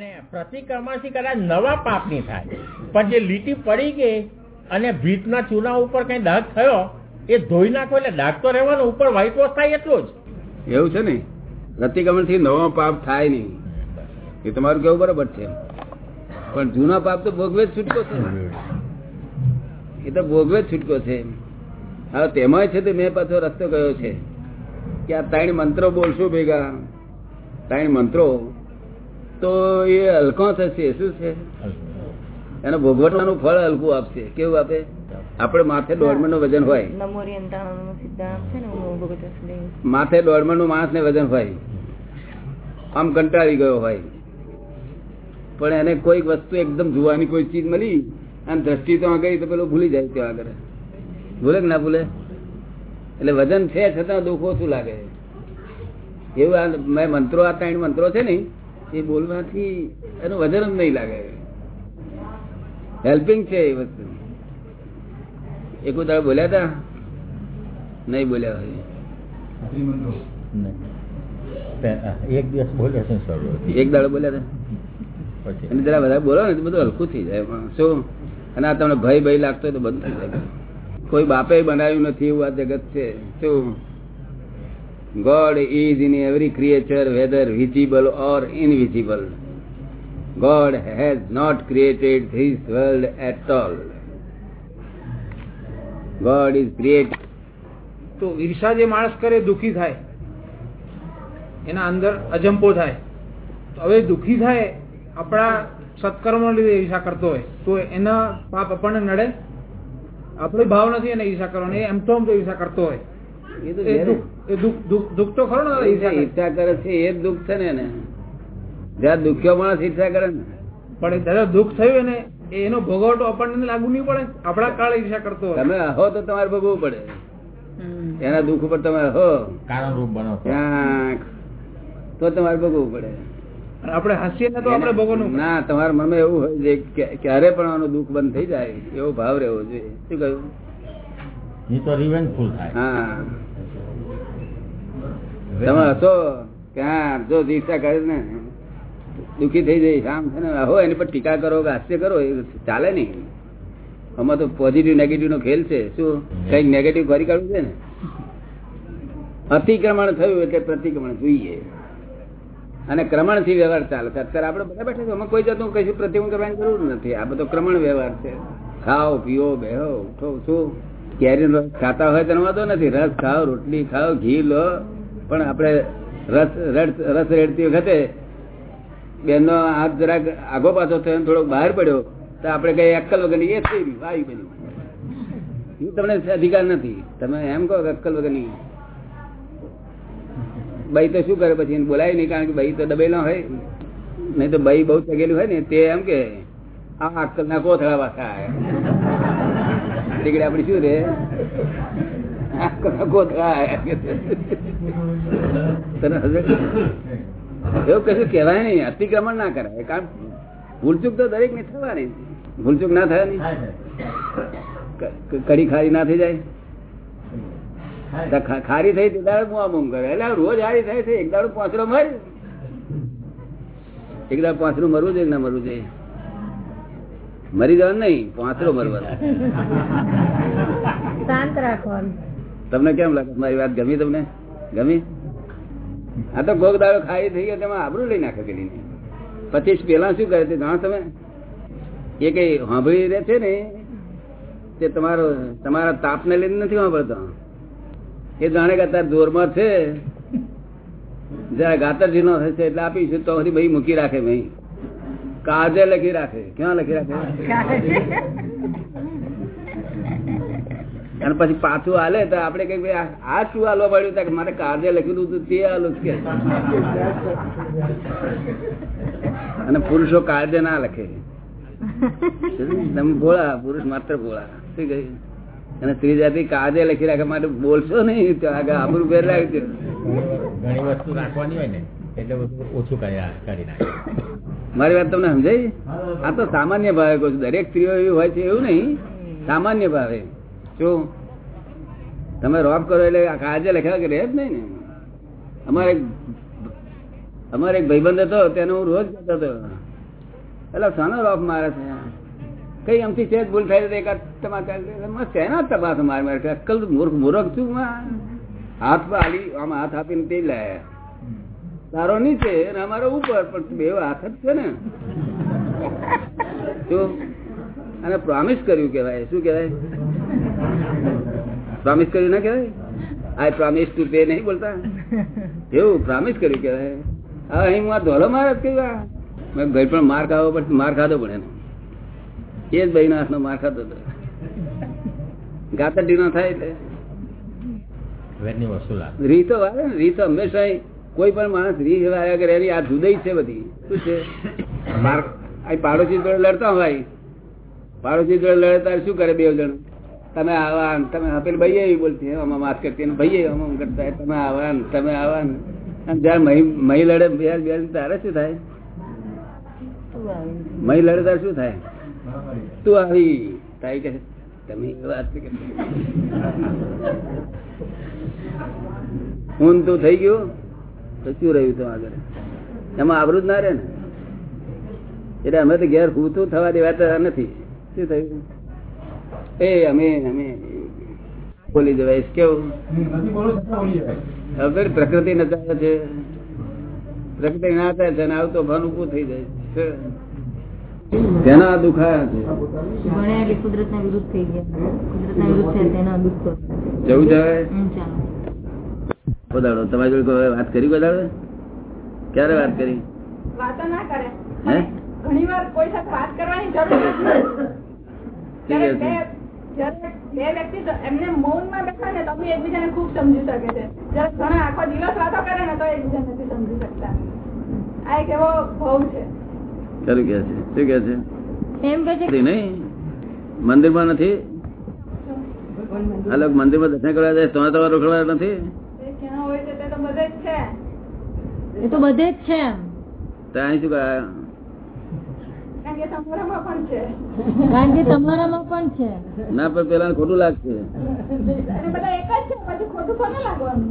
એને પ્રતિક્રમણથી કદાચ નવા પાપ નહીં થાય. પણ જે લીટી પડી ગઈ અને ભીતના ચૂના ઉપર કઈ દાગ થયો, એ ધોઈ નાખો એટલે દાગ તો રહેવાનો, ઉપર વ્હાઈટ વોશ થાય એટલો જ. એવું છે ને? પ્રતિક્રમણથી નવો પાપ થાય નહીં. એ તમારું કેવું બરાબર છે. પણ જૂના પાપ તો ભોગવે જ છૂટકો છે. એ તો ભોગવે જ છૂટકો છે. હવે તેમાં છે તે મેં પાછો રસ્તો કયો છે. કે આ ત્રણ મંત્રો બોલશું ભેગા. ત્રણ મંત્રો તો એ હલકો થશે શું છે? એને ભોગવટાનું ફળ હલકું આપશે. કેવું આપે? આપણે માથે દોડમણનું વજન હોય. માથે દોડમણનું માણસ ને વજન હોય. આમ કંટાળી ગયો હોય. પણ એને કોઈક વસ્તુ એકદમ જોવાની કોઈ ચીજ મળી અને દ્રષ્ટિ તો ગઈ તો પેલો ભૂલી જાય ત્યાં આગળ. ભૂલે કે ના ભૂલે? એટલે વજન છે છતાં દુઃખ ઓછું લાગે? એવું આ મેં મંત્રો આ ત્રણ મંત્રો છે ને એ બોલવાથી એનું વજન જ નહીં લાગે. હેલ્પિંગ છે એ વસ્તુ. એક ઉદાહરણ બોલ્યા હતા નહીં બોલ્યા હોય. એક દિવસ બોલ્યા છે સર એક દાડો બોલ્યા હતા અને જરા વધારે બોલો ને બધું હલકું થઈ જાય. પણ શું? અને આ તમને ભય ભય લાગતો હોય તો બંધ થઈ જાય. કોઈ બાપે બનાવ્યું નથી એવું આ જગત છે. શું? God is in every creature whether visible or invisible God has not created this world at all God is create તો ઈર્ષા જે માણસ કરે, દુખી થાય. એના અંદર અજંપો થાય. તો હવે દુઃખી થાય, આપણા સત્કર્મ લીધે ઈર્ષા કરતો હોય, તો એના પાપ આપણને નડે? આપણી ભાવ નથી એને ઈર્ષા કરવાનો, એમ તો એમ તો ઈર્ષા કરતો હોય. એ તો દુઃખ એ દુઃખ દુઃખ દુઃખ તો ખરો ને ઈર્ષા કરે. છે એ દુઃખ છે ને જ્યાં દુખ્યો માણસ ઈર્ષા કરે ને. પણ દાદા દુઃખ થયું એને એનો ભોગવટો આપણને લાગુ નહીં પડે. આપણા કાળે ઈર્ષા કરતો તમે હો તો તમારે ભોગવવું પડે. એના દુઃખ ઉપર તમે હો. કારણ રૂપ બનો. તો તમારે ભોગવવું પડે. આપડે આપણે હસીએ ને તો આપણે ભોગવવાનું ના તમારા મનમાં એવું હોય છે ક્યારે પણ આનું દુઃખ બંધ થઈ જાય એવો ભાવ રહેવો જોઈએ. શું કહ્યું? તો રિવેન્જફુલ થાય. હા. તમે હસો ક્યાં જો દીક્ષા કરે ને દુઃખી થઈ જઈશ આમ છે ને હો એની પર ટીકા કરો કે હાસ્ય કરો એ ચાલે નહીં. આમાં તો પોઝિટિવ નેગેટિવ નો ખેલ છે. શું? કંઈક નેગેટિવ કરી કાઢવું છે ને? અતિક્રમણ થયું એટલે પ્રતિક્રમણ જોઈએ. અને ક્રમણથી વ્યવહાર ચાલે છે. અત્યારે આપણે બધા બેઠા છે એમાં કોઈ જતું કશું પ્રતિક્રમણ કરવાની જરૂર નથી. આ બધો ક્રમણ વ્યવહાર છે. ખાઓ પીઓ બેહો ઉઠો શું? રસ ખાતા હોય તેનો વાંધો નથી. રસ ખાઓ, રોટલી ખાઓ, ઘી લો. પણ આપણે રસ રસ રેડતી વખતે બેનનો હાથ જરાક આગો પાછો થયો થોડોક બહાર પડ્યો, તો આપણે કઈ અક્કલ વગરની એ થઈ રહ્યું આવી બન્યું એ તમને અધિકાર નથી. તમે એમ કહો કે અક્કલ વગરની. બઈ તો શું કરે પછી? બોલાય નહીં, કારણ કે બાઈ તો દબેલો હોય. નહીં તો બાઈ બહુ ચગેલી હોય ને, તે એમ કે, આ અક્કલ ના કોથળા પાછા આયા આપડે શું રે એવું કશું કહેવાય નહીં અતિક્રમણ ના કરાય. કારણ ભૂલચૂક તો દરેક ને થવાની ભૂલચૂક ના થાય નહીં કડી ખારી ના થઈ જાય. ખારી થઈ તે દાડે મુઆ બૂમ કરે. એટલે રોજ હારી થાય છે. એક દાડો પાંચરો મર. એક દાડો પાંચરું મરવું જોઈએ ના મરવું જોઈએ? મરી જવાનું નહીં પાંચરો મરવાનું. શાંત રાખવાનું. તમને કેમ લાગે? મારી વાત ગમી તમને? ગમી? આ તો ગોગ દાડો ખાઈ થઈ ગયો તેમાં આબરું લઈ નાખે પેલી પછી પેલા શું કરે જાણો તમે? એ કઈ સાંભળી રહે છે ને તે તમારો તમારા તાપને લઈને નથી વાપરતો એ જાણે કે અત્યારે જોરમાં છે. જરા ગાતરજી નો થશે એટલે આપીશું તો હરી ભાઈ મૂકી રાખે ભાઈ કાજે લખી રાખે. ક્યાં લખી રાખે? અને પછી પાછું હાલે તો આપડે કઈ ભાઈ આ- શું હાલવા પડ્યું કે મારે કાજે લખેલું હતું તે હાલું કે. અને પુરુષો કાળજે ના લખે. તમે ભોળા પુરુષ માત્ર ભોળા. શું કહ્યું અને સ્ત્રી જાતિ કાજે લખી રાખે માટે બોલશો નહીં આગળ આબરું ફેર લાગશે ઘણી વસ્તુ રાખવાની હોય ને. એટલે બધું ઓછું કરી નાખે. મારી વાત તમને સમજાય આ તો સામાન્ય ભાવે કહું છું. દરેક સ્ત્રીઓ એવી હોય છે એવું નહીં. સામાન્ય ભાવે. શું તમે રોપ કરો એટલે કાજે લખ્યા કે રહે જ નહીં ને. અમારે અમારે એક ભાઈબંધ હતો, તેને હું રોજ કહેતો હતો. એટલે શાનો રોફ મારે છે. કઈ આમથી છે ભૂલ થાય તો એકાદ એમાં શેના તપાસ મારે મારે. અક્કલ મૂર્ખ મૂર્ખ છું હાથ પર આલી આમ હાથ આપીને તે લાયા. તારો નીચે અને અમારો ઉપર પણ બે હાથ જ છે ને. જો અને પ્રોમિસ કર્યું કેવાય શું કેવાય પ્રોમિસ કર્યું ના કેવાય આઈ પ્રોમિસ ટુ પે નહીં બોલતા. એવું પ્રોમિસ કર્યું કેવાય હવે અહીં હું આ ધોલો માર જ કર્યું મેં ભાઈ પણ માર ખાવો પડશે માર ખાધો એને. એ જ ભાઈ હાથનો માર ખાધો હતો. ગાતરડી ના થાય એટલે. રીતો આવે ને રીતો હંમેશા કોઈ પણ માણસ રીત આવ્યા કરે એની આ જુદાઈ છે બધી. શું છે? આ પાડોશી જોડે લડતા હોય પાડોશી જોડે લડે ત્યારે શું કરે બે જણ? તમે આવા તમે આપેલ પેલી ભાઈએ એવી બોલતી આમાં વાત કરતી ને ભાઈએ આમાં કરતા તમે આવા તમે આવા ને. અને જયારે મહી મહી લડે બે બે તારે શું થાય? મહી લડે તારે શું થાય? તું આવી. તારી કે તમે વાત હું તું થઈ ગયું? શું રહ્યું તો આગળ એમાં આવરું જ ના રહે ને? એટલે અમે તો ઘેર પૂતું થવા દેવાતા નથી. શું થયું? એ અમે અમે બોલી જવાય કેવું? હવે પ્રકૃતિ નચાવે છે. પ્રકૃતિ નાચે છે અને આવતો ભાન ઉભું થઈ જાય છે. તેના દુખાયા છે. છે જવું જાય હમ, તમારી જોડે કોઈ વાત કરી બધાડો ક્યારે વાત કરી? વાતો ના કરે. હે? ઘણી વાર કોઈ સાથે વાત કરવાની જરૂર નથી. બે વ્યક્તિ એમને મૌનમાં બેઠા ને તો બી એકબીજાને ખૂબ સમજી શકે છે. જ્યારે ઘણા આખો દિવસ વાતો કરે ને તો એકબીજાને નથી સમજી શકતા. આ એક એવો ભાવ છે. ખરું કે છે? શું કે છે? એમ કે છે નહીં? મંદિરમાં નથી? લોકો મંદિરમાં દર્શન કરવા જાય તો તમારે રોકડા નથી એ ક્યાં હોય છે તે તો બધે જ છે એ તો બધે જ છે એમ. તો શું કહે? કારણ કે તમારામાં પણ છે. કારણ કે તમારામાં પણ છે. ના પણ પેલા ખોટું લાગશે. અને બધા એક જ છે પછી ખોટું કોને લાગવાનું?